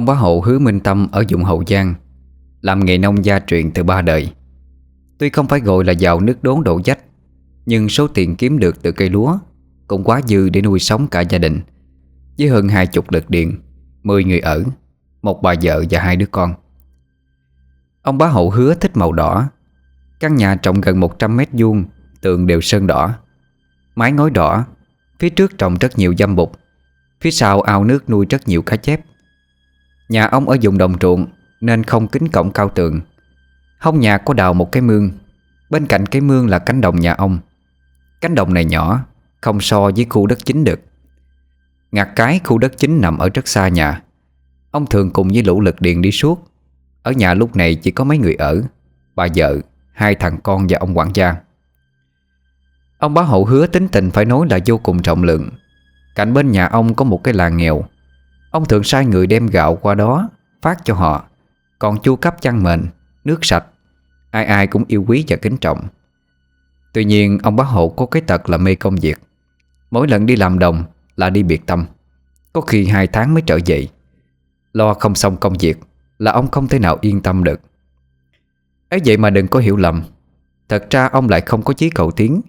Ông bá hộ hứa Minh Tâm ở dụng Hậu Giang, Làm nghề nông gia truyền từ ba đời. Tuy không phải gọi là giàu nước đốn đổ dách, Nhưng số tiền kiếm được từ cây lúa Cũng quá dư để nuôi sống cả gia đình. Với hơn hai chục lượt điện Mười người ở, Một bà vợ và hai đứa con. Ông bá hậu hứa thích màu đỏ. Căn nhà trồng gần 100 mét vuông, Tường đều sơn đỏ. Mái ngói đỏ, Phía trước trồng rất nhiều dâm bụt, Phía sau ao nước nuôi rất nhiều cá chép. Nhà ông ở vùng đồng ruộng Nên không kính cổng cao tường. Hông nhà có đào một cái mương Bên cạnh cái mương là cánh đồng nhà ông. Cánh đồng này nhỏ Không so với khu đất chính được. Ngặt cái khu đất chính nằm ở rất xa nhà. Ông thường cùng với lũ lực điện đi suốt. Ở nhà lúc này chỉ có mấy người ở Bà vợ, hai thằng con và ông quản gia. Ông bá hậu hứa tính tình phải nói là vô cùng trọng lượng. Cạnh bên nhà ông có một cái làng nghèo. Ông thường sai người đem gạo qua đó Phát cho họ. Còn chu cấp chăn mền, nước sạch. Ai ai cũng yêu quý và kính trọng. Tuy nhiên ông bá hộ có cái tật là mê công việc. Mỗi lần đi làm đồng là đi biệt tâm. Có khi hai tháng mới trở về. Lo không xong công việc Là ông không thể nào yên tâm được. Ấy vậy mà đừng có hiểu lầm. Thật ra ông lại không có chí cầu tiến.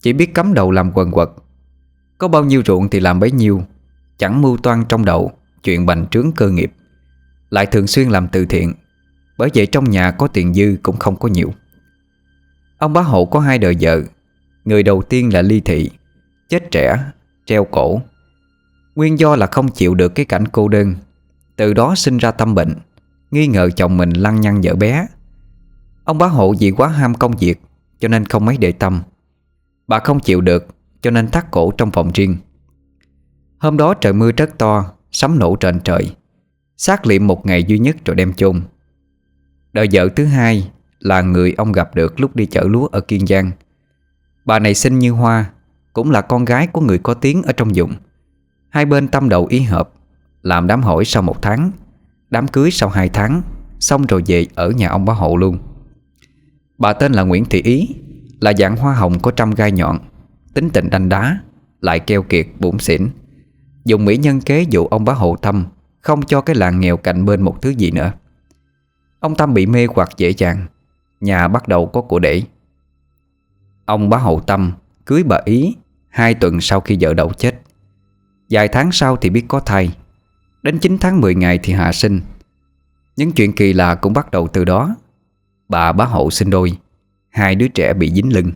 Chỉ biết cắm đầu làm quần quật. Có bao nhiêu ruộng thì làm bấy nhiêu. Chẳng mưu toan trong đầu Chuyện bành trướng cơ nghiệp. Lại thường xuyên làm từ thiện Bởi vậy trong nhà có tiền dư cũng không có nhiều. Ông bá hộ có hai đời vợ Người đầu tiên là ly thị Chết trẻ, treo cổ. Nguyên do là không chịu được cái cảnh cô đơn Từ đó sinh ra tâm bệnh Nghi ngờ chồng mình lăng nhăng vợ bé. Ông bá hộ vì quá ham công việc Cho nên không mấy để tâm. Bà không chịu được Cho nên thắt cổ trong phòng riêng. Hôm đó trời mưa rất to, Sấm nổ trên trời. Xác liệm một ngày duy nhất rồi đem chôn. Đời vợ thứ hai Là người ông gặp được lúc đi chở lúa ở Kiên Giang. Bà này xinh như hoa, Cũng là con gái của người có tiếng ở trong vùng. Hai bên tâm đầu ý hợp, Làm đám hỏi sau một tháng, Đám cưới sau hai tháng, Xong rồi về ở nhà ông bá hộ luôn. Bà tên là Nguyễn Thị Ý, Là dạng hoa hồng có trăm gai nhọn, Tính tình đanh đá, Lại keo kiệt bụng xỉn. Dùng mỹ nhân kế dụ ông bá hộ Tâm Không cho cái làng nghèo cạnh bên một thứ gì nữa. Ông Tâm bị mê hoặc dễ dàng, Nhà bắt đầu có của để. Ông bá hộ Tâm Cưới bà Ý Hai tuần sau khi vợ đậu chết. Vài tháng sau thì biết có thai. Đến 9 tháng 10 ngày thì hạ sinh. Những chuyện kỳ lạ cũng bắt đầu từ đó. Bà bá hộ sinh đôi, Hai đứa trẻ bị dính lưng.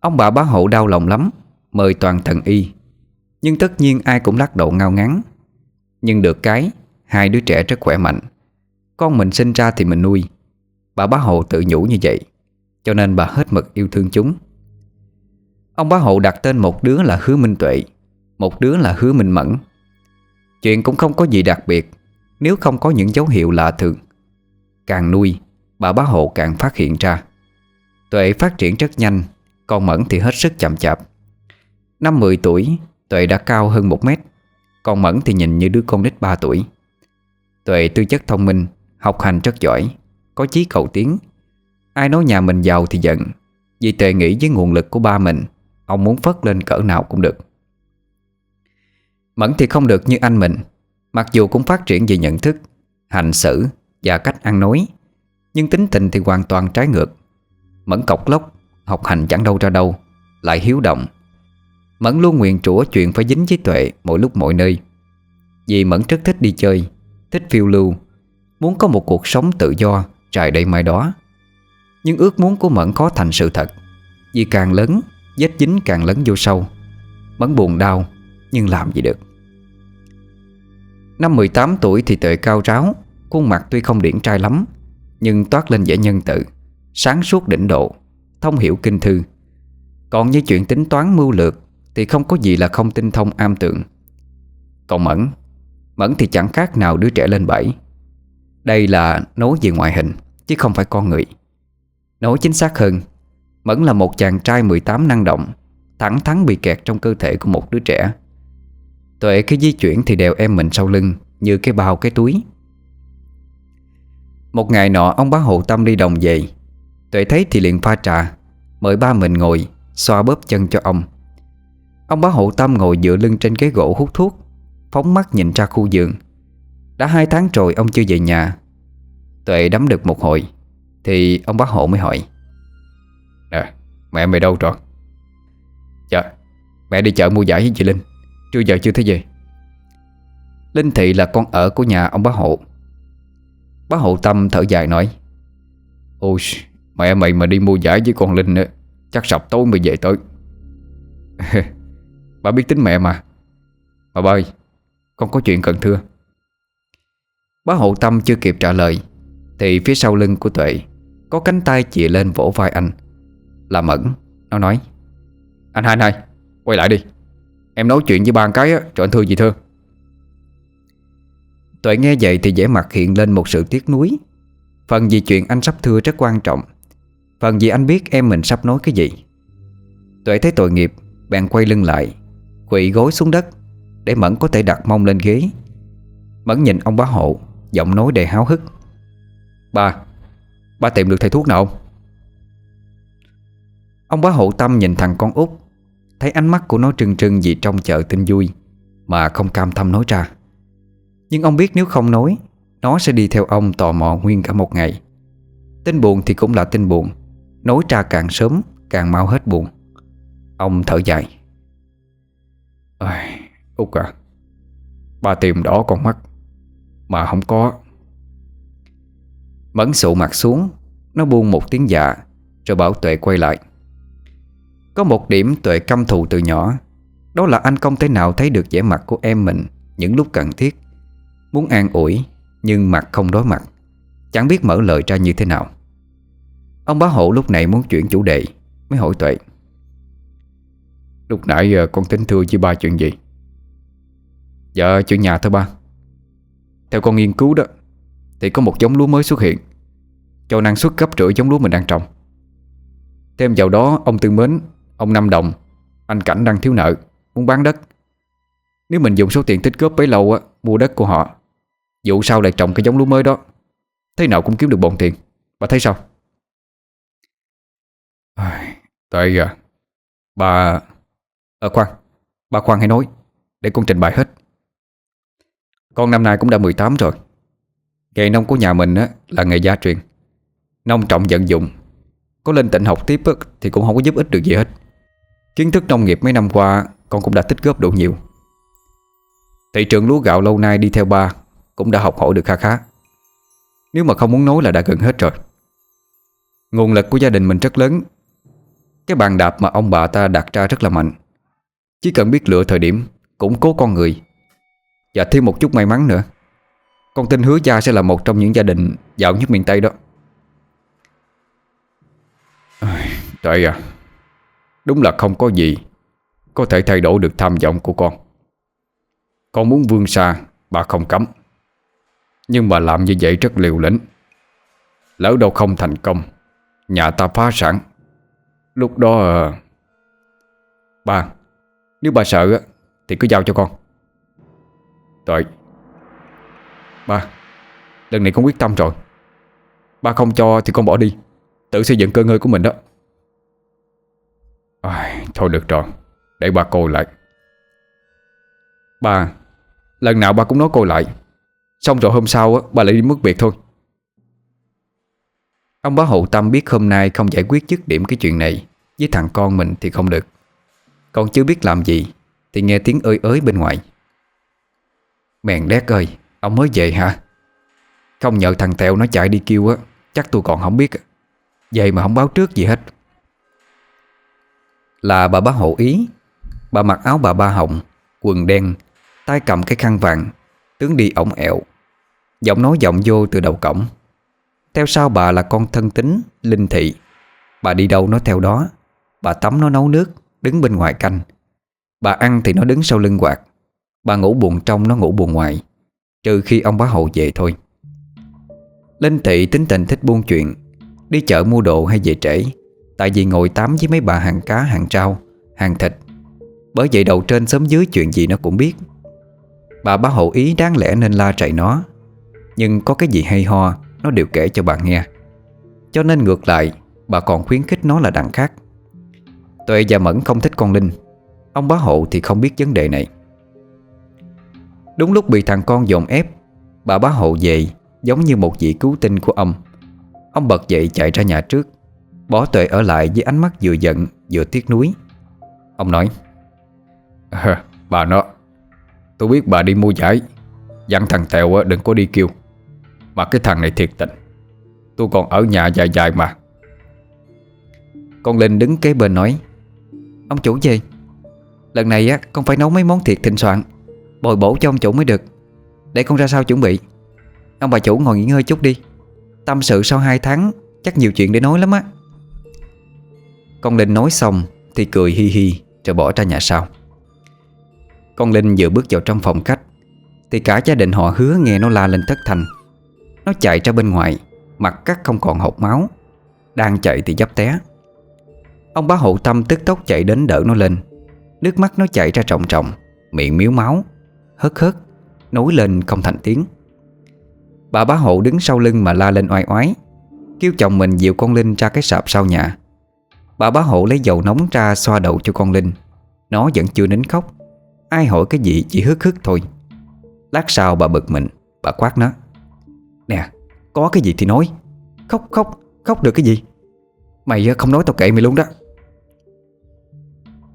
Ông bà bá hộ đau lòng lắm, Mời toàn thần y. Nhưng tất nhiên ai cũng lắc đầu ngao ngắn Nhưng được cái, Hai đứa trẻ rất khỏe mạnh. Con mình sinh ra thì mình nuôi. Bà bá hộ tự nhủ như vậy, Cho nên bà hết mực yêu thương chúng. Ông bá hộ đặt tên một đứa là Hứa Minh Tuệ, Một đứa là Hứa Minh Mẫn. Chuyện cũng không có gì đặc biệt, Nếu không có những dấu hiệu lạ thường. Càng nuôi, Bà bá hộ càng phát hiện ra. Tuệ phát triển rất nhanh, Còn Mẫn thì hết sức chậm chạp. Năm 10 tuổi Tuệ đã cao hơn 1 mét, Còn Mẫn thì nhìn như đứa con nít 3 tuổi. Tuệ tư chất thông minh, Học hành rất giỏi, Có chí cầu tiến. Ai nói nhà mình giàu thì giận, Vì Tuệ nghĩ với nguồn lực của ba mình, Ông muốn phất lên cỡ nào cũng được. Mẫn thì không được như anh mình, Mặc dù cũng phát triển về nhận thức, Hành xử và cách ăn nói, Nhưng tính tình thì hoàn toàn trái ngược. Mẫn cọc lốc Học hành chẳng đâu ra đâu, Lại hiếu động. Mẫn luôn nguyện trũa chuyện phải dính với Tuệ Mỗi lúc mọi nơi. Vì Mẫn rất thích đi chơi, Thích phiêu lưu, Muốn có một cuộc sống tự do Trải đầy mai đó. Nhưng ước muốn của Mẫn khó thành sự thật, Vì càng lớn, Vết dính càng lớn vô sâu. Mẫn buồn đau, Nhưng làm gì được. Năm 18 tuổi thì Tuệ cao ráo, Khuôn mặt tuy không điển trai lắm, Nhưng toát lên vẻ nhân tự Sáng suốt đỉnh độ, Thông hiểu kinh thư. Còn như chuyện tính toán mưu lược thì không có gì là không tinh thông am tượng Còn Mẫn? Mẫn thì chẳng khác nào đứa trẻ lên bảy Đây là nói về ngoại hình, Chứ không phải con người. Nói chính xác hơn, Mẫn là một chàng trai 18 năng động, Thẳng thắn bị kẹt trong cơ thể của một đứa trẻ. Tuệ khi di chuyển thì đèo em mình sau lưng, Như cái bao cái túi. Một ngày nọ, ông bá hộ tâm đi đồng về. Tuệ thấy thì liền pha trà, Mời ba mình ngồi, Xoa bóp chân cho ông. Ông bá hộ tâm ngồi dựa lưng trên ghế gỗ hút thuốc Phóng mắt nhìn ra khu giường Đã hai tháng rồi ông chưa về nhà. Tuệ đắm được một hồi Thì ông bác hộ mới hỏi. Nè mẹ mày đâu rồi? Dạ Mẹ đi chợ mua giải với chị Linh. Trưa giờ chưa thấy về. Linh Thị là con ở của nhà ông bá hộ. Bá hộ Tâm thở dài nói. Ôi Mẹ mày mà đi mua giải với con Linh Chắc sập tối mới về tới Bà biết tính mẹ mà. Bà ơi Con có chuyện cần thưa. Bá hộ Tâm chưa kịp trả lời, Thì phía sau lưng của Tuệ Có cánh tay chìa lên vỗ vai anh. Là Mẫn, Nó nói, Anh hai này Quay lại đi. Em nói chuyện với ba cái á, Cho anh thưa gì thưa. Tuệ nghe vậy thì vẻ mặt hiện lên một sự tiếc nuối. Phần vì chuyện anh sắp thưa rất quan trọng. Phần vì anh biết em mình sắp nói cái gì. Tuệ thấy tội nghiệp, Bèn quay lưng lại Quỳ gối xuống đất, Để Mẫn có thể đặt mông lên ghế. Mẫn nhìn ông bá hộ, Giọng nói đầy háo hức. Ba Ba tìm được thầy thuốc nào? Không Ông bá hộ tâm nhìn thằng con út, Thấy ánh mắt của nó trừng trừng vì trong chợ tin vui, Mà không cam tâm nói ra. Nhưng ông biết nếu không nói, Nó sẽ đi theo ông tò mò nguyên cả một ngày. Tin buồn thì cũng là tin buồn, Nói ra càng sớm Càng mau hết buồn. Ông thở dài à, Út à. Ba tìm đỏ con mắt Mà không có. Mẫn sụ mặt xuống Nó buông một tiếng dạ Rồi bảo Tuệ quay lại. Có một điểm Tuệ căm thù từ nhỏ Đó là anh không thể nào thấy được vẻ mặt của em mình Những lúc cần thiết. Muốn an ủi Nhưng mặt không đối mặt Chẳng biết mở lời ra như thế nào. Ông bá hộ lúc này muốn chuyển chủ đề Mới hỏi Tuệ. Lúc nãy ờ, con tính thưa với ba chuyện gì? Dạ chuyện nhà thôi ba. Theo con nghiên cứu đó, Thì có một giống lúa mới xuất hiện, Cho năng suất gấp rưỡi giống lúa mình đang trồng. Thêm vào đó, ông Tư Mến, Ông Năm Đồng, Anh Cảnh đang thiếu nợ, Muốn bán đất. Nếu mình dùng số tiền tích góp bấy lâu á, Mua đất của họ vụ sau lại trồng cái giống lúa mới đó, Thế nào cũng kiếm được bộn tiền. Bà thấy sao? Tại à Bà Ờ khoan Bà khoan hãy nói Để con trình bày hết. Con năm nay cũng đã 18 rồi. Nghề nông của nhà mình á, là nghề gia truyền. Nông trọng vận dụng Có lên tỉnh học tiếp á, thì cũng không có giúp ích được gì hết. Kiến thức nông nghiệp mấy năm qua Con cũng đã tích góp đủ nhiều. Thị trường lúa gạo lâu nay đi theo ba Cũng đã học hỏi được khá khá. Nếu mà không muốn nói là đã gần hết rồi. Nguồn lực của gia đình mình rất lớn. Cái bàn đạp mà ông bà ta đặt ra rất là mạnh. Chỉ cần biết lựa thời điểm Củng cố con người. Và thêm một chút may mắn nữa. Con tin hứa gia sẽ là một trong những gia đình Giàu nhất miền Tây đó. Trời à Đúng là không có gì Có thể thay đổi được tham vọng của con. Con muốn vươn xa Bà không cấm. Nhưng mà làm như vậy rất liều lĩnh. Lỡ đâu không thành công Nhà ta phá sản. Lúc đó à, Ba nếu bà sợ thì cứ giao cho con. Tội. Ba Lần này con quyết tâm rồi. Ba không cho thì con bỏ đi. Tự xây dựng cơ ngơi của mình đó. À, Thôi được rồi. Để ba cô lại. Ba Lần nào ba cũng nói cô lại. Xong rồi hôm sau ba lại đi mất việc thôi. Ông bá Hậu tâm biết hôm nay không giải quyết dứt điểm cái chuyện này Với thằng con mình thì không được. Còn chưa biết làm gì, Thì nghe tiếng ơi ới bên ngoài. Mèn đét ơi, Ông mới về hả? Không nhờ thằng Tèo nó chạy đi kêu á, Chắc tôi còn không biết Vậy mà không báo trước gì hết. Là bà bá hộ ý, Bà mặc áo bà ba hồng, Quần đen, tay cầm cái khăn vàng, Tướng đi ổng ẹo. Giọng nói giọng vô từ đầu cổng. Theo sau bà là con thân tính Linh thị. Bà đi đâu nó theo đó, Bà tắm nó nấu nước. Đứng bên ngoài canh. Bà ăn thì nó đứng sau lưng quạt. Bà ngủ buồn trong, nó ngủ buồn ngoài. Trừ khi ông bá hậu về thôi. Linh thị tính tình thích buôn chuyện. Đi chợ mua đồ hay về trễ. Tại vì ngồi tám với mấy bà hàng cá, hàng trao Hàng thịt. Bởi vậy đầu trên sớm dưới chuyện gì nó cũng biết. Bà bá hậu ý đáng lẽ nên la chạy nó. Nhưng có cái gì hay ho, Nó đều kể cho bà nghe. Cho nên ngược lại, Bà còn khuyến khích nó là đằng khác. Tuệ và Mẫn không thích con Linh. Ông bá hộ thì không biết vấn đề này. Đúng lúc bị thằng con dồn ép Bà bá hộ về Giống như một vị cứu tinh của ông. Ông bật dậy chạy ra nhà trước Bỏ tuệ ở lại với ánh mắt vừa giận Vừa tiếc nuối. Ông nói à, Bà nó Tôi biết bà đi mua giải. Dặn thằng Tèo đừng có đi kêu. Mà cái thằng này thiệt tình. Tôi còn ở nhà dài dài mà. Con Linh đứng kế bên nói Ông chủ gì? Lần này á, con phải nấu mấy món thiệt thịnh soạn, Bồi bổ cho ông chủ mới được. Để con ra sao chuẩn bị? Ông bà chủ ngồi nghỉ ngơi chút đi. Tâm sự sau 2 tháng, Chắc nhiều chuyện để nói lắm á. Con Linh nói xong Thì cười hi hi, rồi bỏ ra nhà sau. Con Linh vừa bước vào trong phòng khách, Thì cả gia đình họ hứa nghe nó la lên thất thành. Nó chạy ra bên ngoài, Mặt cắt không còn hột máu, Đang chạy thì dấp té. Ông bá hộ tâm tức tốc chạy đến đỡ nó lên. Nước mắt nó chảy ra trọng trọng, Miệng miếu máu, Hớt hớt Nối lên không thành tiếng. Bà bá hộ đứng sau lưng mà la lên oai oái, Kêu chồng mình dịu con Linh ra cái sạp sau nhà. Bà bá hộ lấy dầu nóng ra xoa đầu cho con Linh. Nó vẫn chưa nín khóc, Ai hỏi cái gì chỉ hức hức thôi. Lát sau bà bực mình, Bà quát nó. Nè, có cái gì thì nói, Khóc khóc khóc được cái gì? Mày không nói tao kệ mày luôn đó.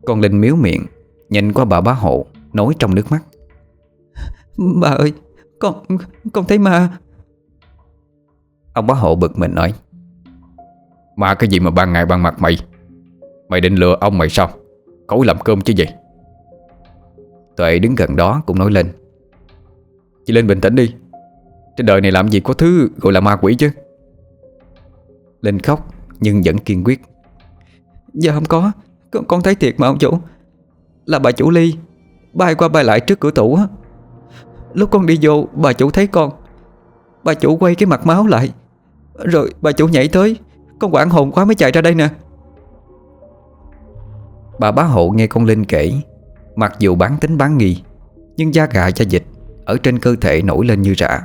Con Linh miếu miệng Nhìn qua bà bá hộ Nói trong nước mắt. Bà ơi Con con thấy ma. Ông bá hộ bực mình nói. Ma cái gì mà ban ngày ban mặt mày? Mày định lừa ông mày sao? Cối làm cơm chứ gì? Tuệ đứng gần đó cũng nói lên. Chị lên bình tĩnh đi. Trên đời này làm gì có thứ gọi là ma quỷ chứ? Linh khóc nhưng vẫn kiên quyết. Dạ không có con, con thấy thiệt mà ông chủ. Là bà chủ Ly. Bay qua bay lại trước cửa tủ á. Lúc con đi vô bà chủ thấy con. Bà chủ quay cái mặt máu lại. Rồi bà chủ nhảy tới. Con quảng hồn quá mới chạy ra đây nè. Bà bá hộ nghe con Linh kể. Mặc dù bán tính bán nghi Nhưng da gà da dịch Ở trên cơ thể nổi lên như rạ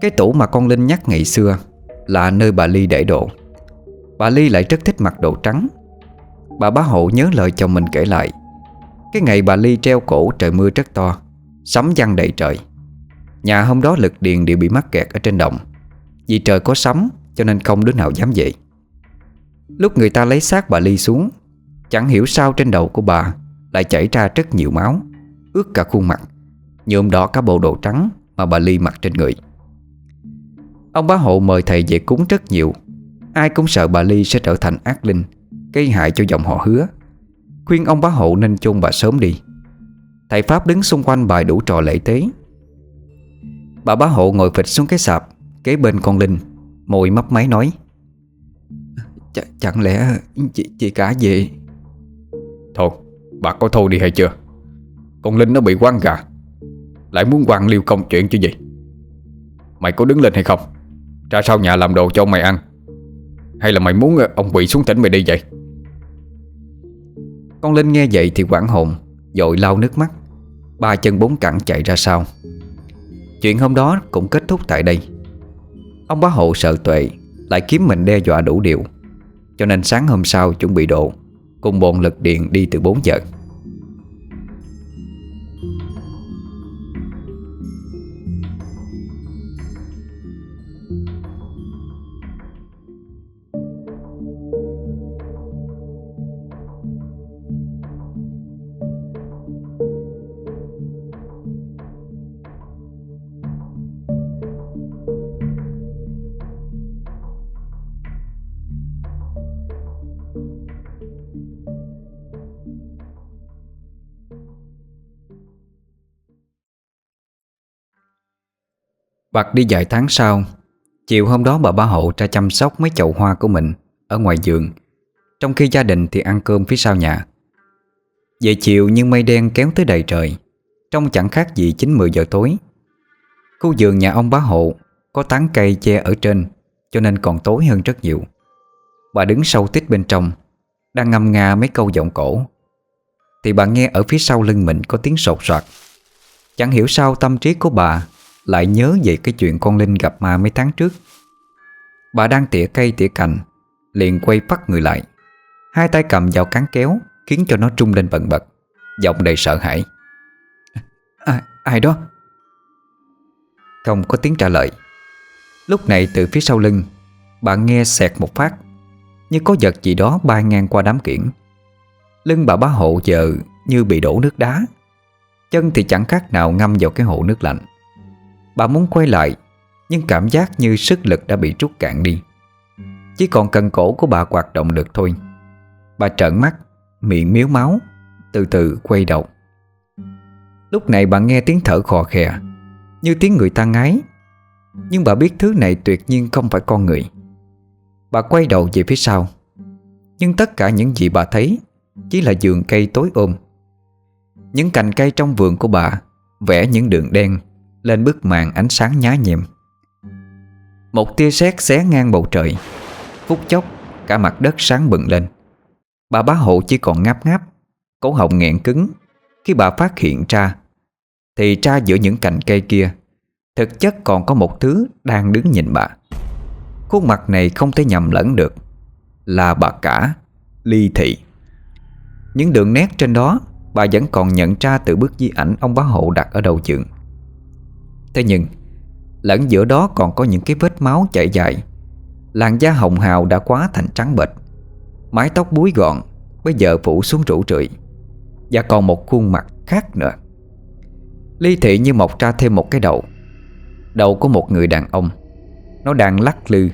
Cái tủ mà con Linh nhắc ngày xưa Là nơi bà Ly để đồ. Bà Ly lại rất thích mặc đồ trắng Bà bá hộ nhớ lời chồng mình kể lại. Cái ngày bà Ly treo cổ trời mưa rất to, Sấm văng đầy trời. Nhà hôm đó lực điện đều bị mắc kẹt ở trên đồng. Vì trời có sấm, Cho nên không đứa nào dám dậy Lúc người ta lấy xác bà Ly xuống, Chẳng hiểu sao trên đầu của bà Lại chảy ra rất nhiều máu, Ướt cả khuôn mặt. Nhuộm đỏ cả bộ đồ trắng Mà bà Ly mặc trên người. Ông bá hộ mời thầy về cúng rất nhiều. Ai cũng sợ bà Ly sẽ trở thành ác linh. Gây hại cho dòng họ hứa. Khuyên ông bá hộ nên chôn bà sớm đi. Thầy Pháp đứng xung quanh bài đủ trò lễ tế. Bà bá hộ ngồi phịch xuống cái sạp Kế bên con Linh Môi mấp máy nói Ch Chẳng lẽ chị, chị cả về? Thôi bà có thôi đi hay chưa? Con Linh nó bị quăng gà Lại muốn quăng liêu công chuyện chứ gì? Mày có đứng lên hay không? Ra sau nhà làm đồ cho mày ăn? Hay là mày muốn ờ, ông quỷ xuống tỉnh mày đi vậy? Con Linh nghe vậy thì quảng hồn, Dội lau nước mắt. Ba chân bốn cẳng chạy ra sau. Chuyện hôm đó cũng kết thúc tại đây. Ông bá hộ sợ tuệ Lại kiếm mình đe dọa đủ điều. Cho nên sáng hôm sau chuẩn bị độ Cùng bọn lực điện đi từ 4 giờ. Bạc đi vài tháng sau, Chiều hôm đó bà ba hộ ra chăm sóc mấy chậu hoa của mình Ở ngoài giường. Trong khi gia đình thì ăn cơm phía sau nhà. Về chiều nhưng mây đen kéo tới đầy trời, Trông chẳng khác gì 9-10 giờ tối. Khu vườn nhà ông bá hộ Có tán cây che ở trên, Cho nên còn tối hơn rất nhiều. Bà đứng sâu tít bên trong, Đang ngâm nga mấy câu giọng cổ. Thì bà nghe ở phía sau lưng mình có tiếng sột soạt. Chẳng hiểu sao tâm trí của bà lại nhớ về cái chuyện con Linh gặp ma mấy tháng trước. Bà đang tỉa cây tỉa cành Liền quay phát người lại. Hai tay cầm vào cán kéo Khiến cho nó trung lên bần bật Giọng đầy sợ hãi. Ai, ai đó? Không có tiếng trả lời. Lúc này từ phía sau lưng Bạn nghe xẹt một phát Như có vật gì đó bay ngang qua đám kiển. Lưng bà bá hộ giờ như bị đổ nước đá. Chân thì chẳng khác nào ngâm vào cái hồ nước lạnh Bà muốn quay lại, Nhưng cảm giác như sức lực đã bị rút cạn đi. Chỉ còn cần cổ của bà hoạt động được thôi. Bà trợn mắt, Miệng miếu máu, Từ từ quay đầu. Lúc này bà nghe tiếng thở khò khè, Như tiếng người ta ngái. Nhưng bà biết thứ này tuyệt nhiên không phải con người. Bà quay đầu về phía sau. Nhưng tất cả những gì bà thấy Chỉ là vườn cây tối ôm. Những cành cây trong vườn của bà Vẽ những đường đen. Lên bức màn ánh sáng nhá nhem. Một tia sét xé ngang bầu trời. Phút chốc, Cả mặt đất sáng bừng lên. Bà bá hộ chỉ còn ngáp ngáp, Cổ họng nghẹn cứng. Khi bà phát hiện ra, Thì ra giữa những cành cây kia, Thực chất còn có một thứ đang đứng nhìn bà. Khuôn mặt này không thể nhầm lẫn được, Là bà cả, Ly thị. Những đường nét trên đó, Bà vẫn còn nhận ra từ bức di ảnh Ông bá hộ đặt ở đầu giường. Thế nhưng, Lẫn giữa đó còn có những cái vết máu chảy dài. Làn da hồng hào đã quá thành trắng bệch. Mái tóc búi gọn, Bây giờ phủ xuống rủ rượi. Và còn một khuôn mặt khác nữa. Ly thị như mọc ra thêm một cái đầu. Đầu của một người đàn ông. Nó đang lắc lư,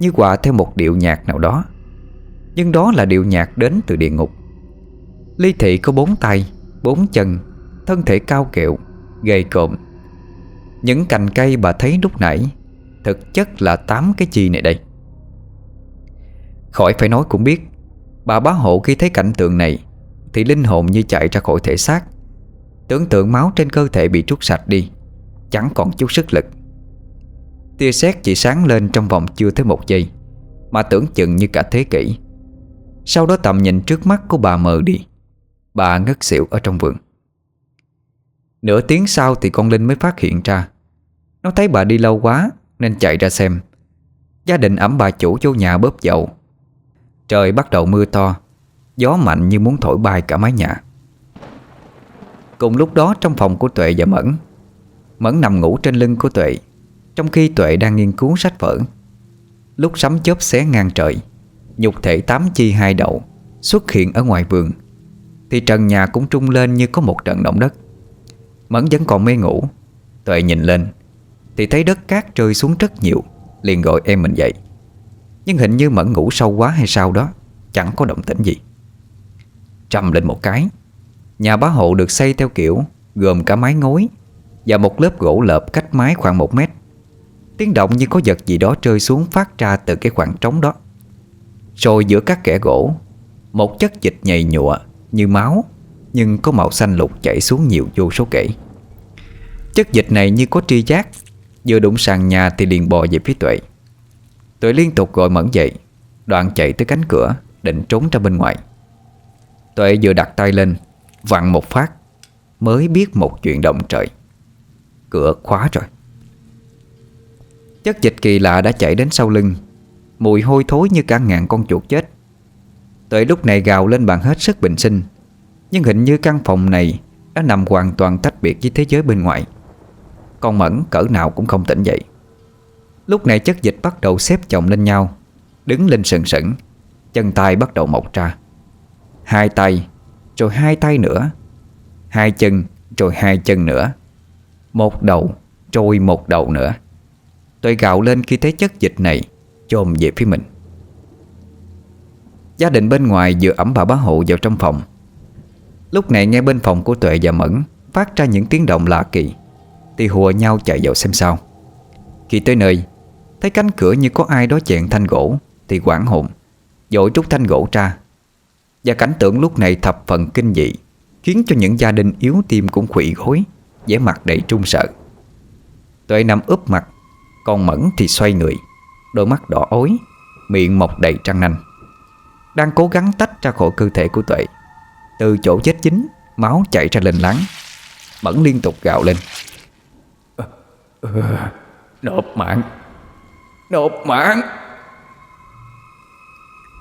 Như quả theo một điệu nhạc nào đó. Nhưng đó là điệu nhạc đến từ địa ngục. Ly thị có bốn tay, Bốn chân, Thân thể cao kiệu Gầy cộm. Những cành cây bà thấy lúc nãy, Thực chất là tám cái chi này đây. Khỏi phải nói cũng biết, Bà bá hộ khi thấy cảnh tượng này, Thì linh hồn như chạy ra khỏi thể xác. Tưởng tượng máu trên cơ thể bị trút sạch đi, Chẳng còn chút sức lực. Tia sét chỉ sáng lên trong vòng chưa tới một giây, Mà tưởng chừng như cả thế kỷ. Sau đó tầm nhìn trước mắt của bà mờ đi, Bà ngất xỉu ở trong vườn. Nửa tiếng sau thì con Linh mới phát hiện ra nó thấy bà đi lâu quá, Nên chạy ra xem. Gia đình ẩm bà chủ vô nhà bóp dậu. Trời bắt đầu mưa to, Gió mạnh như muốn thổi bay cả mái nhà. Cùng lúc đó trong phòng của Tuệ và Mẫn Mẫn nằm ngủ trên lưng của Tuệ, Trong khi Tuệ đang nghiên cứu sách vở. Lúc sấm chớp xé ngang trời, Nhục thể tám chi hai đậu Xuất hiện ở ngoài vườn, Thì trần nhà cũng trung lên như có một trận động đất. Mẫn vẫn còn mê ngủ. Tuệ nhìn lên thì thấy đất cát rơi xuống rất nhiều, Liền gọi em mình dậy. Nhưng hình như Mẫn ngủ sâu quá hay sao đó, Chẳng có động tĩnh gì. Trầm lên một cái, Nhà bá hộ được xây theo kiểu Gồm cả mái ngói Và một lớp gỗ lợp cách mái khoảng một mét. Tiếng động như có vật gì đó rơi xuống phát ra từ cái khoảng trống đó. Rồi giữa các kẻ gỗ, Một chất dịch nhầy nhụa như máu, Nhưng có màu xanh lục chảy xuống nhiều vô số kể. Chất dịch này như có tri giác Vừa đụng sàn nhà thì liền bò về phía Tuệ. Tuệ liên tục gọi mẫn dậy, Đoạn chạy tới cánh cửa, Định trốn ra bên ngoài. Tuệ vừa đặt tay lên, Vặn một phát, Mới biết một chuyện động trời. Cửa khóa rồi. Chất dịch kỳ lạ đã chảy đến sau lưng, Mùi hôi thối như cả ngàn con chuột chết. Tuệ lúc này gào lên bằng hết sức bình sinh, Nhưng hình như căn phòng này Đã nằm hoàn toàn tách biệt với thế giới bên ngoài. Con Mẫn cỡ nào cũng không tỉnh dậy. Lúc này chất dịch bắt đầu xếp chồng lên nhau, Đứng lên sừng sững, Chân tay bắt đầu mọc ra. Hai tay, Rồi hai tay nữa. Hai chân, Rồi hai chân nữa. Một đầu, Rồi một đầu nữa. Tôi gạo lên khi thấy chất dịch này, Chồm về phía mình. Gia đình bên ngoài vừa ẩm bà bá hộ vào trong phòng. Lúc này nghe bên phòng của Tuệ và Mẫn Phát ra những tiếng động lạ kỳ. Thì hùa nhau chạy vào xem sao. Khi tới nơi, Thấy cánh cửa như có ai đó chèn thanh gỗ, Thì quảng hồn Dội trút thanh gỗ ra. Và cảnh tượng lúc này thập phần kinh dị, Khiến cho những gia đình yếu tim cũng khủy gối, vẻ mặt đầy trung sợ. Tuệ nằm úp mặt, Còn Mẫn thì xoay người, Đôi mắt đỏ ối Miệng mọc đầy trăng nanh. Đang cố gắng tách ra khỏi cơ thể của Tuệ, Từ chỗ chết chính, Máu chảy ra lên láng. Mẫn liên tục gào lên. Nộp mạng. Nộp mạng.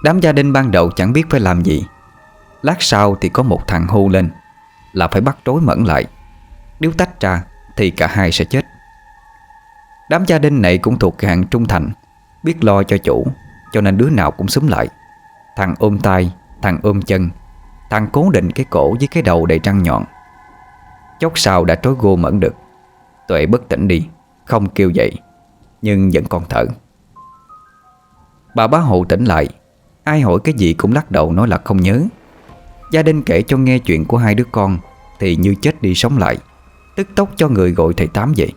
Đám gia đình ban đầu chẳng biết phải làm gì. Lát sau thì có một thằng hô lên Là phải bắt trối Mẫn lại. Nếu tách ra thì cả hai sẽ chết. Đám gia đình này cũng thuộc hạng trung thành Biết lo cho chủ Cho nên đứa nào cũng xúm lại. Thằng ôm tay, thằng ôm chân Thằng cố định cái cổ với cái đầu đầy trăng nhọn. Chốc sau đã trối gô mẫn được. Tuệ bất tỉnh đi. Không kêu dậy Nhưng vẫn còn thở. Bà bá hộ tỉnh lại, Ai hỏi cái gì cũng lắc đầu nói là không nhớ. Gia đình kể cho nghe chuyện của hai đứa con Thì như chết đi sống lại, Tức tốc cho người gọi thầy Tám vậy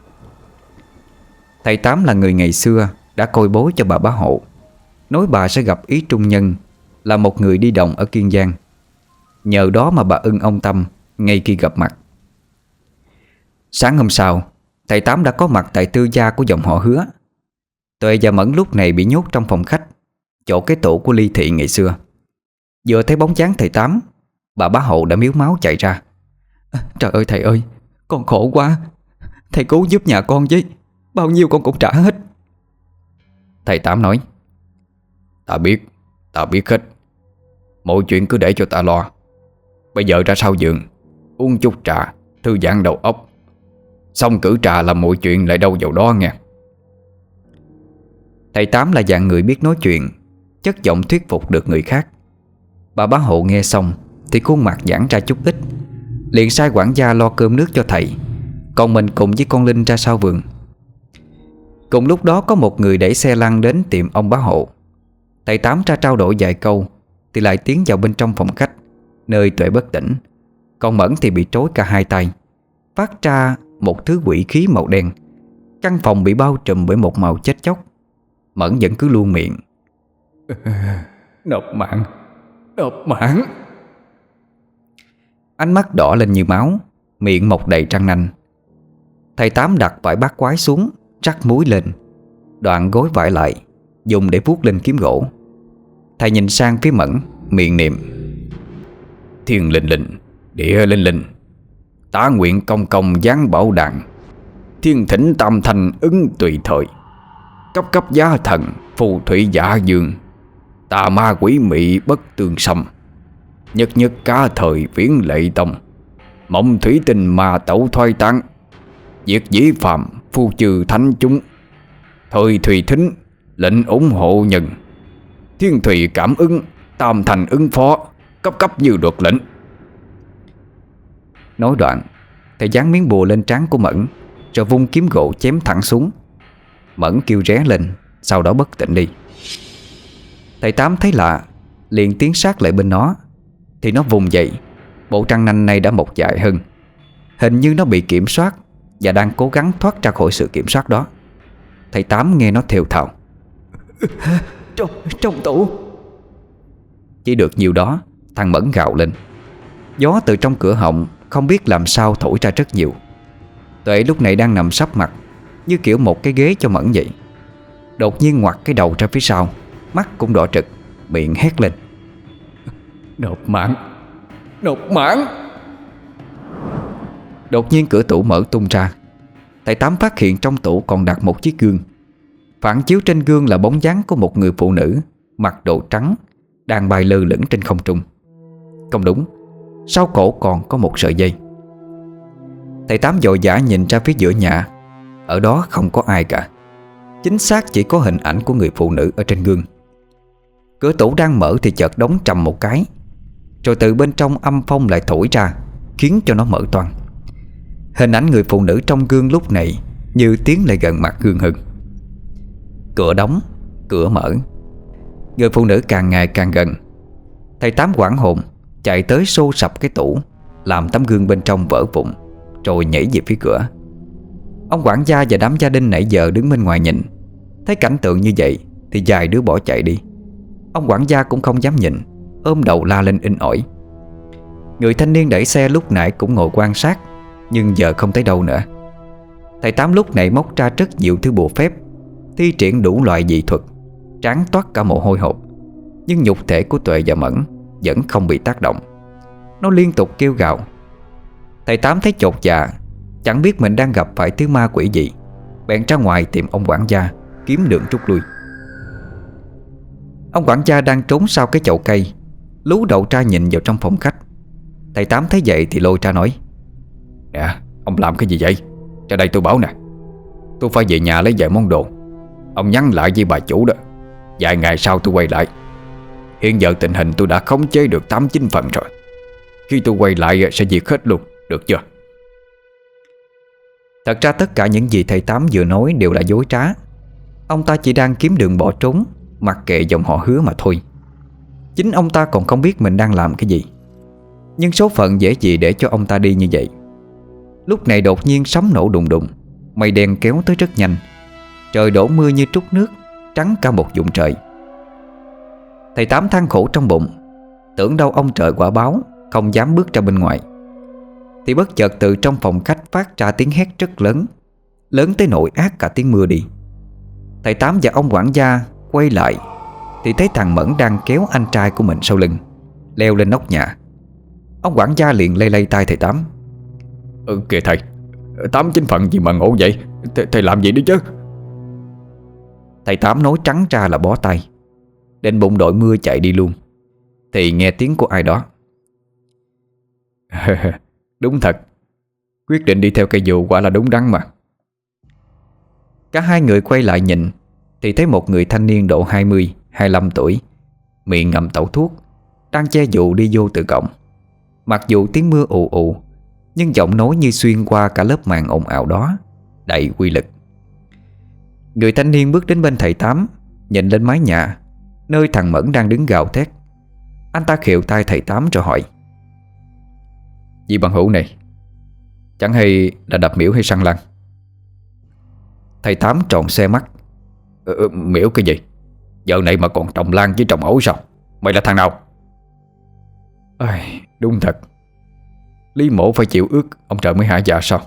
Thầy Tám là người ngày xưa Đã coi bố cho bà bá hộ, Nói bà sẽ gặp ý trung nhân Là một người đi đồng ở Kiên Giang. Nhờ đó mà bà ưng ông Tâm Ngay khi gặp mặt. Sáng hôm sau Thầy Tám đã có mặt tại tư gia của dòng họ hứa. Tuệ và Mẫn lúc này bị nhốt trong phòng khách Chỗ cái tổ của Ly Thị ngày xưa. Vừa thấy bóng dáng thầy Tám Bà bá hậu đã miếu máu chạy ra. Trời ơi thầy ơi Con khổ quá. Thầy cứu giúp nhà con với Bao nhiêu con cũng trả hết. Thầy Tám nói Ta biết Ta biết hết. Mọi chuyện cứ để cho ta lo. Bây giờ ra sau giường Uống chút trà Thư giãn đầu óc Xong cử trà là mọi chuyện lại đâu vào đó nghe. Thầy Tám là dạng người biết nói chuyện, Chất giọng thuyết phục được người khác. Bà bá hộ nghe xong Thì khuôn mặt giãn ra chút ít, Liền sai quản gia lo cơm nước cho thầy, Còn mình cùng với con Linh ra sau vườn. Cùng lúc đó có một người đẩy xe lăn đến tìm ông bá hộ. Thầy Tám ra trao đổi vài câu Thì lại tiến vào bên trong phòng khách, Nơi tuệ bất tỉnh, Còn Mẫn thì bị trối cả hai tay. Phát ra một thứ quỷ khí màu đen. Căn phòng bị bao trùm bởi một màu chết chóc. Mẫn vẫn cứ luôn miệng. Nộp mạng Nộp mạng. Ánh mắt đỏ lên như máu Miệng mọc đầy răng nanh. Thầy Tám đặt vải bát quái xuống Rắc muối lên. Đoạn gối vải lại Dùng để vuốt lên kiếm gỗ. Thầy nhìn sang phía Mẫn Miệng niệm. Thiên linh linh Địa linh linh Tá nguyện công công giáng bảo đàn. Thiên thỉnh tam thành ứng tùy thời. Cấp cấp giá thần, Phù thủy giả dương. Tà ma quỷ mị bất tương xâm. Nhất nhất cá thời viễn lệ tông. Mộng thủy tình mà tẩu thoai tăng Diệt dĩ phạm phu trừ thánh chúng. Thời thùy thính, Lệnh ủng hộ nhân. Thiên thùy cảm ứng, Tam thành ứng phó. Cấp cấp như luật lệnh. Nói đoạn Thầy dán miếng bùa lên trán của Mẫn Rồi vung kiếm gỗ chém thẳng xuống. Mẫn kêu ré lên Sau đó bất tỉnh đi. Thầy Tám thấy lạ Liền tiến sát lại bên nó. Thì nó vùng dậy Bộ trăng nanh này đã mọc dài hơn. Hình như nó bị kiểm soát Và đang cố gắng thoát ra khỏi sự kiểm soát đó. Thầy Tám nghe nó thều thào. Trong, trong tủ. Chỉ được nhiều đó Thằng Mẫn gạo lên. Gió từ trong cửa họng Không biết làm sao thổi ra rất nhiều. Tuệ lúc này đang nằm sắp mặt Như kiểu một cái ghế cho Mẫn vậy. Đột nhiên ngoặt cái đầu ra phía sau Mắt cũng đỏ trực Miệng hét lên. Nộp mạng Nộp mạng Đột nhiên cửa tủ mở tung ra. Thầy Tám phát hiện trong tủ còn đặt một chiếc gương. Phản chiếu trên gương là bóng dáng của một người phụ nữ Mặc đồ trắng Đang bay lơ lửng trên không trung. Không đúng sau cổ còn có một sợi dây. Thầy Tám dội dã nhìn ra phía giữa nhà. Ở đó không có ai cả. Chính xác chỉ có hình ảnh của người phụ nữ ở trên gương. Cửa tủ đang mở thì chợt đóng trầm một cái. Rồi từ bên trong âm phong lại thổi ra, Khiến cho nó mở toang. Hình ảnh người phụ nữ trong gương lúc này Như tiến lại gần mặt gương hơn. Cửa đóng, Cửa mở. Người phụ nữ càng ngày càng gần. Thầy Tám quảng hồn Chạy tới xô sập cái tủ, Làm tấm gương bên trong vỡ vụn, Rồi nhảy về phía cửa. Ông quản gia và đám gia đình nãy giờ đứng bên ngoài nhìn. Thấy cảnh tượng như vậy Thì dài đứa bỏ chạy đi. Ông quản gia cũng không dám nhìn, Ôm đầu la lên in ỏi. Người thanh niên đẩy xe lúc nãy cũng ngồi quan sát, Nhưng giờ không thấy đâu nữa. Thầy Tám lúc nãy móc ra rất nhiều thứ bùa phép, Thi triển đủ loại dị thuật, Tráng toát cả mồ hôi hột. Nhưng nhục thể của Tuệ và Mẫn vẫn không bị tác động. Nó liên tục kêu gào. Thầy Tám thấy chột dạ Chẳng biết mình đang gặp phải thứ ma quỷ gì. Bèn ra ngoài tìm ông quản gia, Kiếm đường trút lui. Ông quản gia đang trốn sau cái chậu cây, Lú đầu tra nhìn vào trong phòng khách. Thầy Tám thấy vậy thì lôi ra nói, Nè, ông làm cái gì vậy? Ra đây tôi bảo nè. Tôi phải về nhà lấy vài món đồ. Ông nhắn lại với bà chủ đó. Vài ngày sau tôi quay lại. Hiện giờ tình hình tôi đã khống chế được 89 phần rồi. Khi tôi quay lại sẽ diệt hết luôn, Được chưa? Thật ra tất cả những gì thầy Tám vừa nói đều là dối trá. Ông ta chỉ đang kiếm đường bỏ trốn, Mặc kệ dòng họ hứa mà thôi. Chính ông ta còn không biết mình đang làm cái gì. Nhưng số phận dễ gì để cho ông ta đi như vậy? Lúc này đột nhiên sấm nổ đùng đùng, Mây đen kéo tới rất nhanh. Trời đổ mưa như trút nước, Trắng cả một vùng trời. Thầy Tám than khổ trong bụng. Tưởng đâu ông trời quả báo Không dám bước ra bên ngoài. Thì bất chợt từ trong phòng khách phát ra tiếng hét rất lớn. Lớn tới nỗi ác cả tiếng mưa đi. Thầy Tám và ông quản gia quay lại Thì thấy thằng Mẫn đang kéo anh trai của mình sau lưng Leo lên nóc nhà. Ông quản gia liền lay lay tay thầy Tám. Ừ kìa thầy Tám chính phận gì mà ngộ vậy? Th Thầy làm gì đi chứ? Thầy Tám nói trắng ra là bó tay Định bụng đội mưa chạy đi luôn. Thì nghe tiếng của ai đó. Đúng thật. Quyết định đi theo cây dù quả là đúng đắn mà. Cả hai người quay lại nhìn, Thì thấy một người thanh niên độ 20 25 tuổi, Miệng ngậm tẩu thuốc, Đang che dụ đi vô từ cổng. Mặc dù tiếng mưa ù ù, Nhưng giọng nói như xuyên qua cả lớp màn ồn ào đó, Đầy quy lực. Người thanh niên bước đến bên thầy Tám, Nhìn lên mái nhà Nơi thằng Mẫn đang đứng gào thét. Anh ta khều tay thầy Tám rồi hỏi. Vì bằng hữu này Chẳng hay là đập miễu hay săn lăng? Thầy Tám tròn xe mắt. Ừ, ừ, Miễu cái gì? Giờ này mà còn trồng lan với trồng ấu sao? Mày là thằng nào? Ây, Đúng thật. Lý mổ phải chịu ước Ông trời mới hạ dạ sao?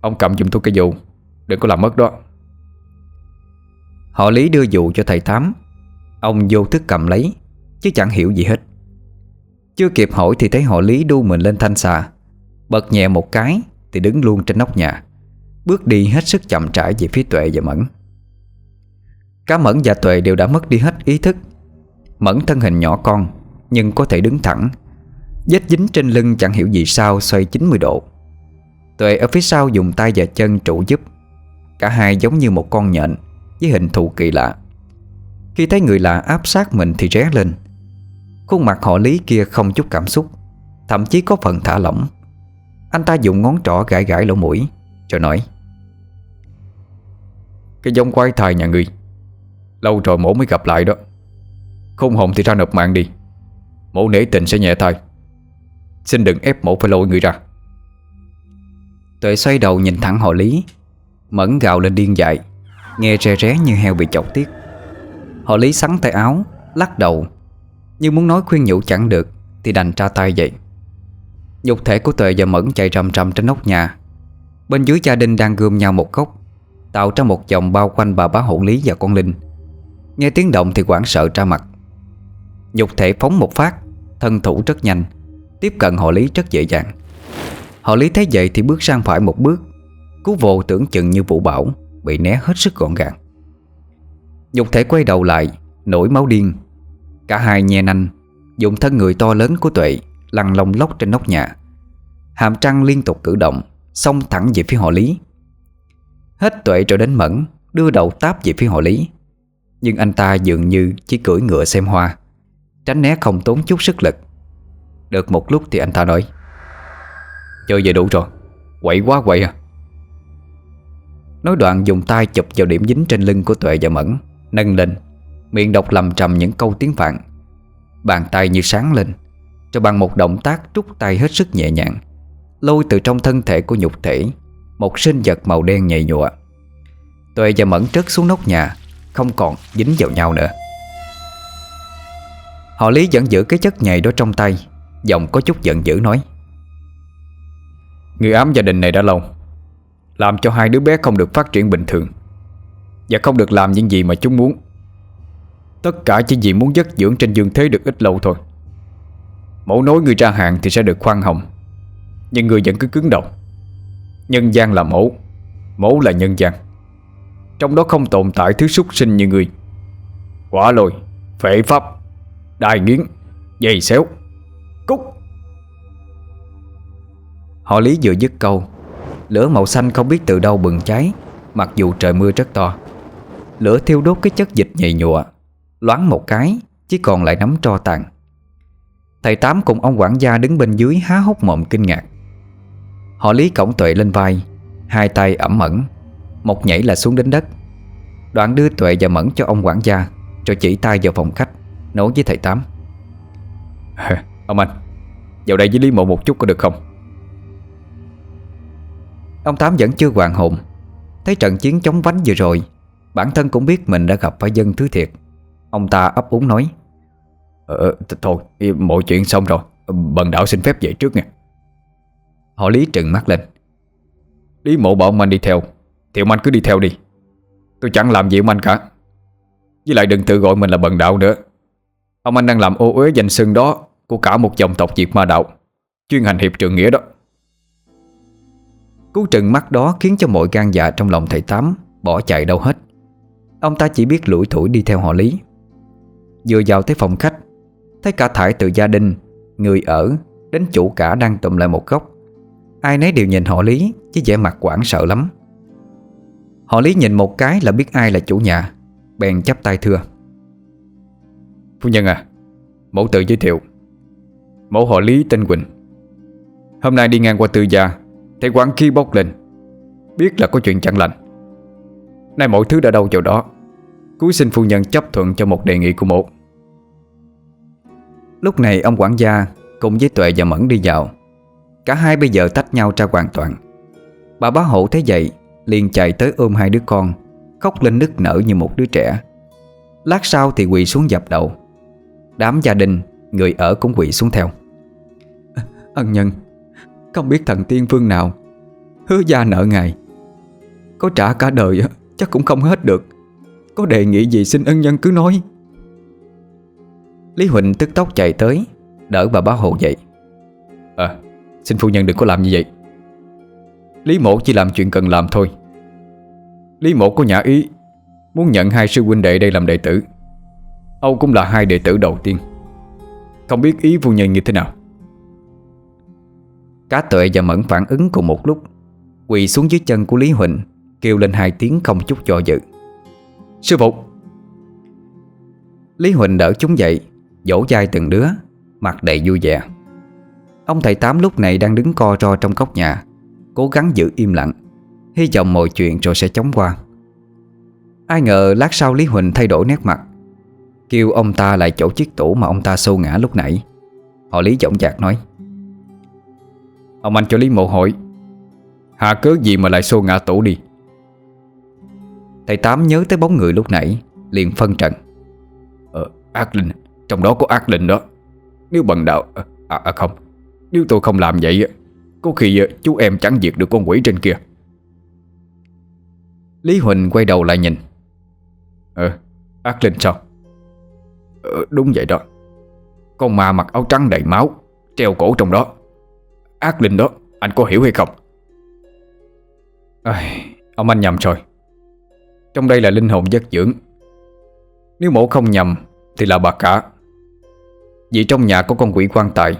Ông cầm giùm tôi cái dù Đừng có làm mất đó. Họ Lý đưa dù cho thầy Tám Ông vô thức cầm lấy, Chứ chẳng hiểu gì hết. Chưa kịp hỏi thì thấy họ Lý đu mình lên thanh xà, Bật nhẹ một cái Thì đứng luôn trên nóc nhà, Bước đi hết sức chậm rãi về phía Tuệ và Mẫn. Cá Mẫn và Tuệ đều đã mất đi hết ý thức. Mẫn thân hình nhỏ con, Nhưng có thể đứng thẳng, Vết dính trên lưng chẳng hiểu gì sao Xoay 90 độ. Tuệ ở phía sau dùng tay và chân trụ giúp. Cả hai giống như một con nhện Với hình thù kỳ lạ. Khi thấy người lạ áp sát mình thì ré lên. Khuôn mặt họ lý kia không chút cảm xúc, Thậm chí có phần thả lỏng. Anh ta dùng ngón trỏ gãi gãi lỗ mũi, Rồi nói, Cái giống quái thai nhà ngươi. Lâu rồi mổ mới gặp lại đó. Không hồn thì ra nộp mạng đi. Mổ nể tình sẽ nhẹ thai. Xin đừng ép mổ phải lôi người ra. Tuệ xoay đầu nhìn thẳng họ Lý, Mẫn gào lên điên dại, Nghe rè ré như heo bị chọc tiết. Họ Lý sắn tay áo, Lắc đầu. Nhưng muốn nói khuyên nhủ chẳng được, Thì đành tra tay vậy Nhục thể của Tuệ và Mẫn chạy rầm rầm trên nóc nhà. Bên dưới gia đình đang gươm nhau một góc, Tạo ra một vòng bao quanh bà bá hộ Lý và con Linh. Nghe tiếng động thì quảng sợ ra mặt. Nhục thể phóng một phát, Thân thủ rất nhanh, Tiếp cận họ Lý rất dễ dàng. Họ Lý thấy vậy thì bước sang phải một bước, Cú vô tưởng chừng như vũ bảo Bị né hết sức gọn gàng. Nhục thể quay đầu lại, Nổi máu điên. Cả hai nhe nanh, Dùng thân người to lớn của Tuệ Lằn lông lóc trên nóc nhà. Hàm trăng liên tục cử động, Xông thẳng về phía họ Lý. Hết Tuệ rồi đến Mẫn, Đưa đầu táp về phía họ Lý. Nhưng anh ta dường như chỉ cưỡi ngựa xem hoa, Tránh né không tốn chút sức lực. Được một lúc thì anh ta nói, Chơi về đủ rồi, Quậy quá quậy à. Nói đoạn dùng tay chụp vào điểm dính trên lưng của Tuệ và Mẫn. Nâng lên, Miệng đọc lầm trầm những câu tiếng Phạn Bàn tay như sáng lên, Cho bằng một động tác trút tay hết sức nhẹ nhàng, Lôi từ trong thân thể của nhục thể Một sinh vật màu đen nhầy nhụa. Tuệ và Mẫn trớt xuống nóc nhà, Không còn dính vào nhau nữa. Họ Lý vẫn giữ cái chất nhầy đó trong tay, Giọng có chút giận dữ nói, Người ám gia đình này đã lâu, Làm cho hai đứa bé không được phát triển bình thường. Và không được làm những gì mà chúng muốn. Tất cả chỉ vì muốn dất dưỡng trên dương thế được ít lâu thôi. Mẫu nối người ra hàng thì sẽ được khoan hồng. Nhưng người vẫn cứ cứng đầu. Nhân gian là mẫu Mẫu là nhân gian. Trong đó không tồn tại thứ súc sinh như người. Quả lồi Phệ pháp, Đài nghiến, Dây xéo, Cúc. Họ Lý vừa dứt câu, Lửa màu xanh không biết từ đâu bừng cháy, Mặc dù trời mưa rất to. Lửa thiêu đốt cái chất dịch nhầy nhụa. Loáng một cái Chỉ còn lại nắm tro tàn. Thầy Tám cùng ông quản gia đứng bên dưới há hốc mồm kinh ngạc. Họ lý cổng tuệ lên vai Hai tay ẩm ẩn. Một nhảy là xuống đến đất. Đoạn đưa tuệ và mẫn cho ông quản gia Rồi chỉ tay vào phòng khách Nói với thầy Tám. Ông anh Vào đây với Lý Mộ một chút có được không? Ông Tám vẫn chưa hoàn hồn. Thấy trận chiến chống vánh vừa rồi Bản thân cũng biết mình đã gặp phải dân thứ thiệt. Ông ta ấp úng nói Ờ, ờ thôi mọi chuyện xong rồi. Bần đạo xin phép về trước nha. Họ Lý trừng mắt lên. Lý mộ bảo anh đi theo. Thì ông anh cứ đi theo đi. Tôi chẳng làm gì ông anh cả. Với lại đừng tự gọi mình là bần đạo nữa. Ông anh đang làm ô uế danh xưng đó Của cả một dòng tộc diệt ma đạo, Chuyên hành hiệp trường nghĩa đó. Cú trừng mắt đó khiến cho mọi gan dạ trong lòng thầy Tám Bỏ chạy đâu hết. Ông ta chỉ biết lủi thủi đi theo họ Lý. Vừa vào tới phòng khách, Thấy cả thải từ gia đình, Người ở, Đến chủ cả đang tụm lại một góc. Ai nấy đều nhìn họ Lý Với vẻ mặt quảng sợ lắm. Họ Lý nhìn một cái là biết ai là chủ nhà, Bèn chắp tay thưa. Phu nhân à Mẫu tự giới thiệu. Mẫu họ Lý tên Quỳnh. Hôm nay đi ngang qua tư gia, Thấy quán khí bốc lên. Biết là có chuyện chẳng lành. Nay mọi thứ đã đâu vào đó cúi xin phu nhân chấp thuận cho một đề nghị của mộ Lúc này ông quản gia Cùng với Tuệ và Mẫn đi vào. Cả hai bây giờ tách nhau ra hoàn toàn. Bà bá hộ thấy vậy, liền chạy tới ôm hai đứa con, Khóc lên nức nở như một đứa trẻ. Lát sau thì quỳ xuống dập đầu. Đám gia đình, Người ở cũng quỳ xuống theo. Ân nhân, Không biết thần tiên phương nào Hứa gia nợ ngài. Có trả cả đời chắc cũng không hết được. Có đề nghị gì xin ân nhân cứ nói. Lý Huỳnh tức tốc chạy tới Đỡ bà bá hộ dậy. À xin phu nhân đừng có làm như vậy. Lý mộ chỉ làm chuyện cần làm thôi. Lý mộ có nhã ý Muốn nhận hai sư huynh đệ đây làm đệ tử. Âu cũng là hai đệ tử đầu tiên. Không biết ý phu nhân như thế nào. Cá tuệ và mẫn phản ứng cùng một lúc Quỳ xuống dưới chân của Lý Huỳnh Kêu lên hai tiếng không chút do dự Sư phụ. Lý Huỳnh đỡ chúng dậy Dỗ dai từng đứa, Mặt đầy vui vẻ. Ông thầy Tám lúc này đang đứng co ro trong góc nhà, Cố gắng giữ im lặng. Hy vọng mọi chuyện rồi sẽ chóng qua. Ai ngờ lát sau Lý Huỳnh thay đổi nét mặt, Kêu ông ta lại chỗ chiếc tủ mà ông ta xô ngã lúc nãy. Họ Lý giọng dạc nói, Ông anh cho Lý mộ hỏi Hạ cớ gì mà lại xô ngã tủ đi? Thầy Tám nhớ tới bóng người lúc nãy Liền phân trần. Ờ ác linh Trong đó có ác linh đó. Nếu bằng đạo ờ, À, à không. Nếu tôi không làm vậy Có khi ờ, chú em chẳng diệt được con quỷ trên kia. Lý Huỳnh quay đầu lại nhìn. Ờ ác linh sao? Ờ, Đúng vậy đó. Con ma mặc áo trắng đầy máu Treo cổ trong đó. Ác linh đó anh có hiểu hay không? À, Ông anh nhầm rồi. Trong đây là linh hồn giấc dưỡng. Nếu mổ không nhầm, Thì là bà cả. Vì trong nhà có con quỷ quan tài,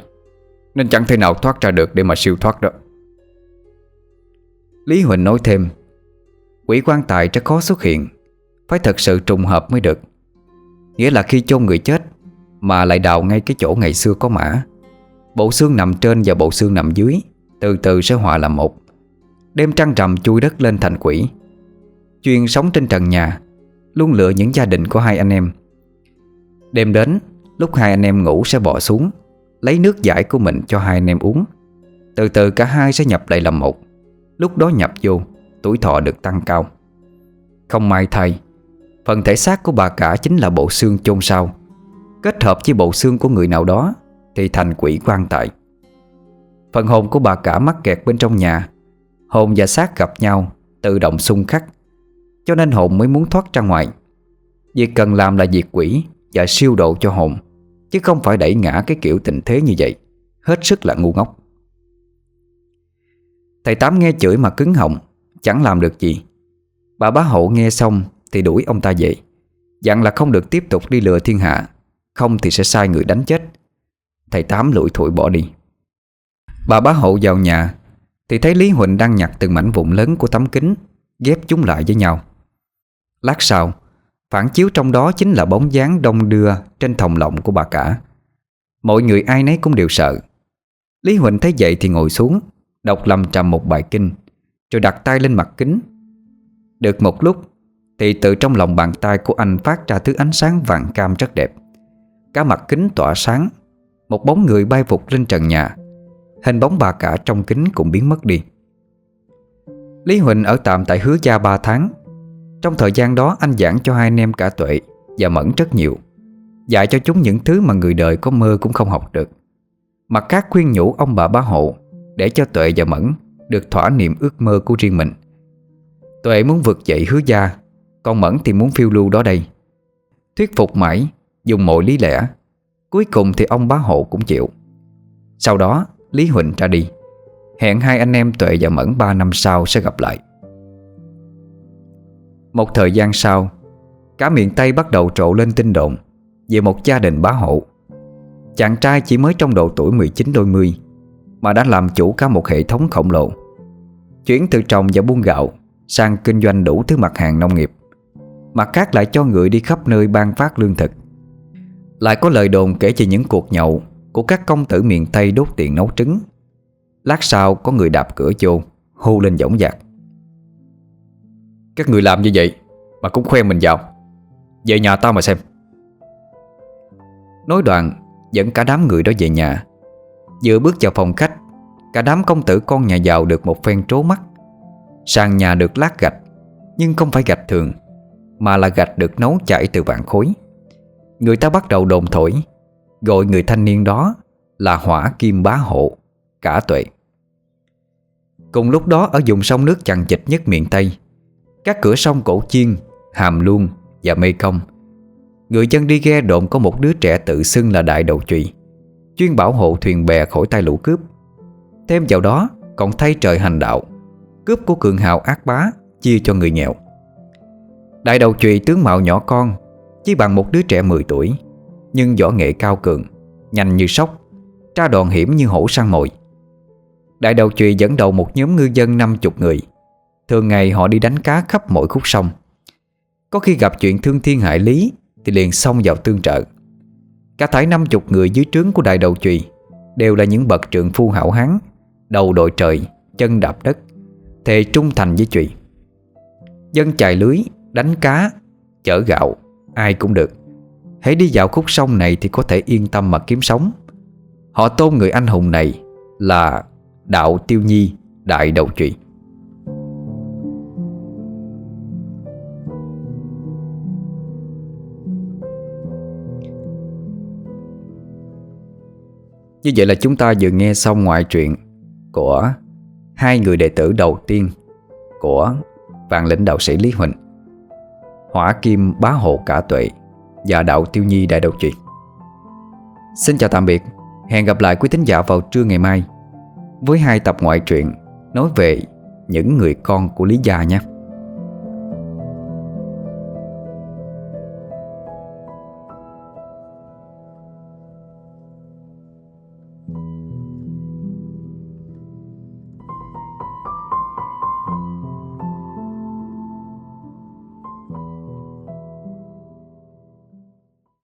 Nên chẳng thể nào thoát ra được để mà siêu thoát đó. Lý Huỳnh nói thêm, Quỷ quan tài rất khó xuất hiện, Phải thật sự trùng hợp mới được. Nghĩa là khi chôn người chết, Mà lại đào ngay cái chỗ ngày xưa có mã. Bộ xương nằm trên và bộ xương nằm dưới, Từ từ sẽ hòa làm một. Đêm trăng rằm chui đất lên thành quỷ. Chuyên sống trên trần nhà, Luôn lựa những gia đình của hai anh em. Đêm đến, Lúc hai anh em ngủ sẽ bỏ xuống, Lấy nước giải của mình cho hai anh em uống. Từ từ cả hai sẽ nhập lại làm một, Lúc đó nhập vô, Tuổi thọ được tăng cao. Không may thay, Phần thể xác của bà cả chính là bộ xương chôn sau. Kết hợp với bộ xương của người nào đó Thì thành quỷ quan tại Phần hồn của bà cả mắc kẹt bên trong nhà, Hồn và xác gặp nhau, Tự động xung khắc. Cho nên hồn mới muốn thoát ra ngoài. Việc cần làm là diệt quỷ Và siêu độ cho hồn, Chứ không phải đẩy ngã cái kiểu tình thế như vậy. Hết sức là ngu ngốc. Thầy Tám nghe chửi mà cứng họng, Chẳng làm được gì. Bà bá hộ nghe xong thì đuổi ông ta về. Dặn là không được tiếp tục đi lừa thiên hạ, Không thì sẽ sai người đánh chết. Thầy Tám lủi thủi bỏ đi. Bà bá hộ vào nhà, Thì thấy Lý Huỳnh đang nhặt từng mảnh vụn lớn của tấm kính, Ghép chúng lại với nhau. Lát sau, Phản chiếu trong đó chính là bóng dáng đông đưa Trên thòng lọng của bà cả. Mọi người ai nấy cũng đều sợ. Lý Huỳnh thấy vậy thì ngồi xuống, Đọc lầm trầm một bài kinh, Rồi đặt tay lên mặt kính. Được một lúc, Thì từ trong lòng bàn tay của anh phát ra thứ ánh sáng vàng cam rất đẹp. Cả mặt kính tỏa sáng, Một bóng người bay vụt lên trần nhà. Hình bóng bà cả trong kính cũng biến mất đi. Lý Huỳnh ở tạm tại hứa gia 3 tháng trong thời gian đó, anh giảng cho hai anh em cả tuệ Và Mẫn rất nhiều, Dạy cho chúng những thứ mà người đời có mơ cũng không học được. Mặt khác, khuyên nhủ ông bà bá hộ Để cho Tuệ và Mẫn Được thỏa niềm ước mơ của riêng mình. Tuệ muốn vực dậy hứa gia, Còn Mẫn thì muốn phiêu lưu đó đây. Thuyết phục mãi, Dùng mọi lý lẽ, Cuối cùng thì ông bá hộ cũng chịu. Sau đó, Lý Huỳnh ra đi. Hẹn hai anh em Tuệ và Mẫn 3 năm sau sẽ gặp lại. Một thời gian sau, Cả miền Tây bắt đầu trộ lên tin đồn Về một gia đình bá hộ. Chàng trai chỉ mới trong độ tuổi 19 đôi mươi, Mà đã làm chủ cả một hệ thống khổng lồ, Chuyển từ trồng và buôn gạo Sang kinh doanh đủ thứ mặt hàng nông nghiệp Mặt khác lại cho người đi khắp nơi ban phát lương thực. Lại có lời đồn kể về những cuộc nhậu Của các công tử miền Tây đốt tiền nấu trứng. Lát sau, có người đạp cửa vô, Hô lên dõng dạc. Các người làm như vậy Mà cũng khoe mình giàu, Về nhà tao mà xem. Nói đoạn Dẫn cả đám người đó về nhà. Vừa bước vào phòng khách Cả đám công tử con nhà giàu được một phen trố mắt. Sàn nhà được lát gạch Nhưng không phải gạch thường Mà là gạch được nấu chảy từ vạn khối. Người ta bắt đầu đồn thổi Gọi người thanh niên đó Là hỏa kim bá hộ Cả tuệ. Cùng lúc đó ở vùng sông nước chằng chịt nhất miền Tây các cửa sông Cổ Chiên, Hàm Luông và Mê Công. Người dân đi ghe độn có một đứa trẻ tự xưng là đại đầu trụy Chuyên bảo hộ thuyền bè khỏi tay lũ cướp. Thêm vào đó còn thay trời hành đạo Cướp của cường hào ác bá Chia cho người nghèo. Đại đầu trụy tướng mạo nhỏ con Chỉ bằng một đứa trẻ 10 tuổi Nhưng võ nghệ cao cường Nhanh như sóc Tra đòn hiểm như hổ săn mồi. Đại đầu trụy dẫn đầu một nhóm ngư dân 50 người Thường ngày họ đi đánh cá khắp mọi khúc sông. Có khi gặp chuyện thương thiên hại lý Thì liền xông vào tương trợ. Cả thải 50 người dưới trướng của đại đầu trùy Đều là những bậc trượng phu hảo hán Đầu đội trời, chân đạp đất Thề trung thành với trùy Dân chài lưới, đánh cá, chở gạo Ai cũng được. Hãy đi dạo khúc sông này thì có thể yên tâm mà kiếm sống. Họ tôn người anh hùng này là Đạo Tiêu Nhi Đại Đầu Trụy Như vậy là chúng ta vừa nghe xong ngoại truyện Của hai người đệ tử đầu tiên Của vạn lĩnh đạo sĩ Lý Huỳnh, Hỏa Kim Bá Hộ Cả Tuệ Và Đạo Tiêu Nhi Đại Đầu truyện Xin chào tạm biệt Hẹn gặp lại quý thính giả vào trưa ngày mai với hai tập ngoại truyện nói về những người con của Lý Gia nhé.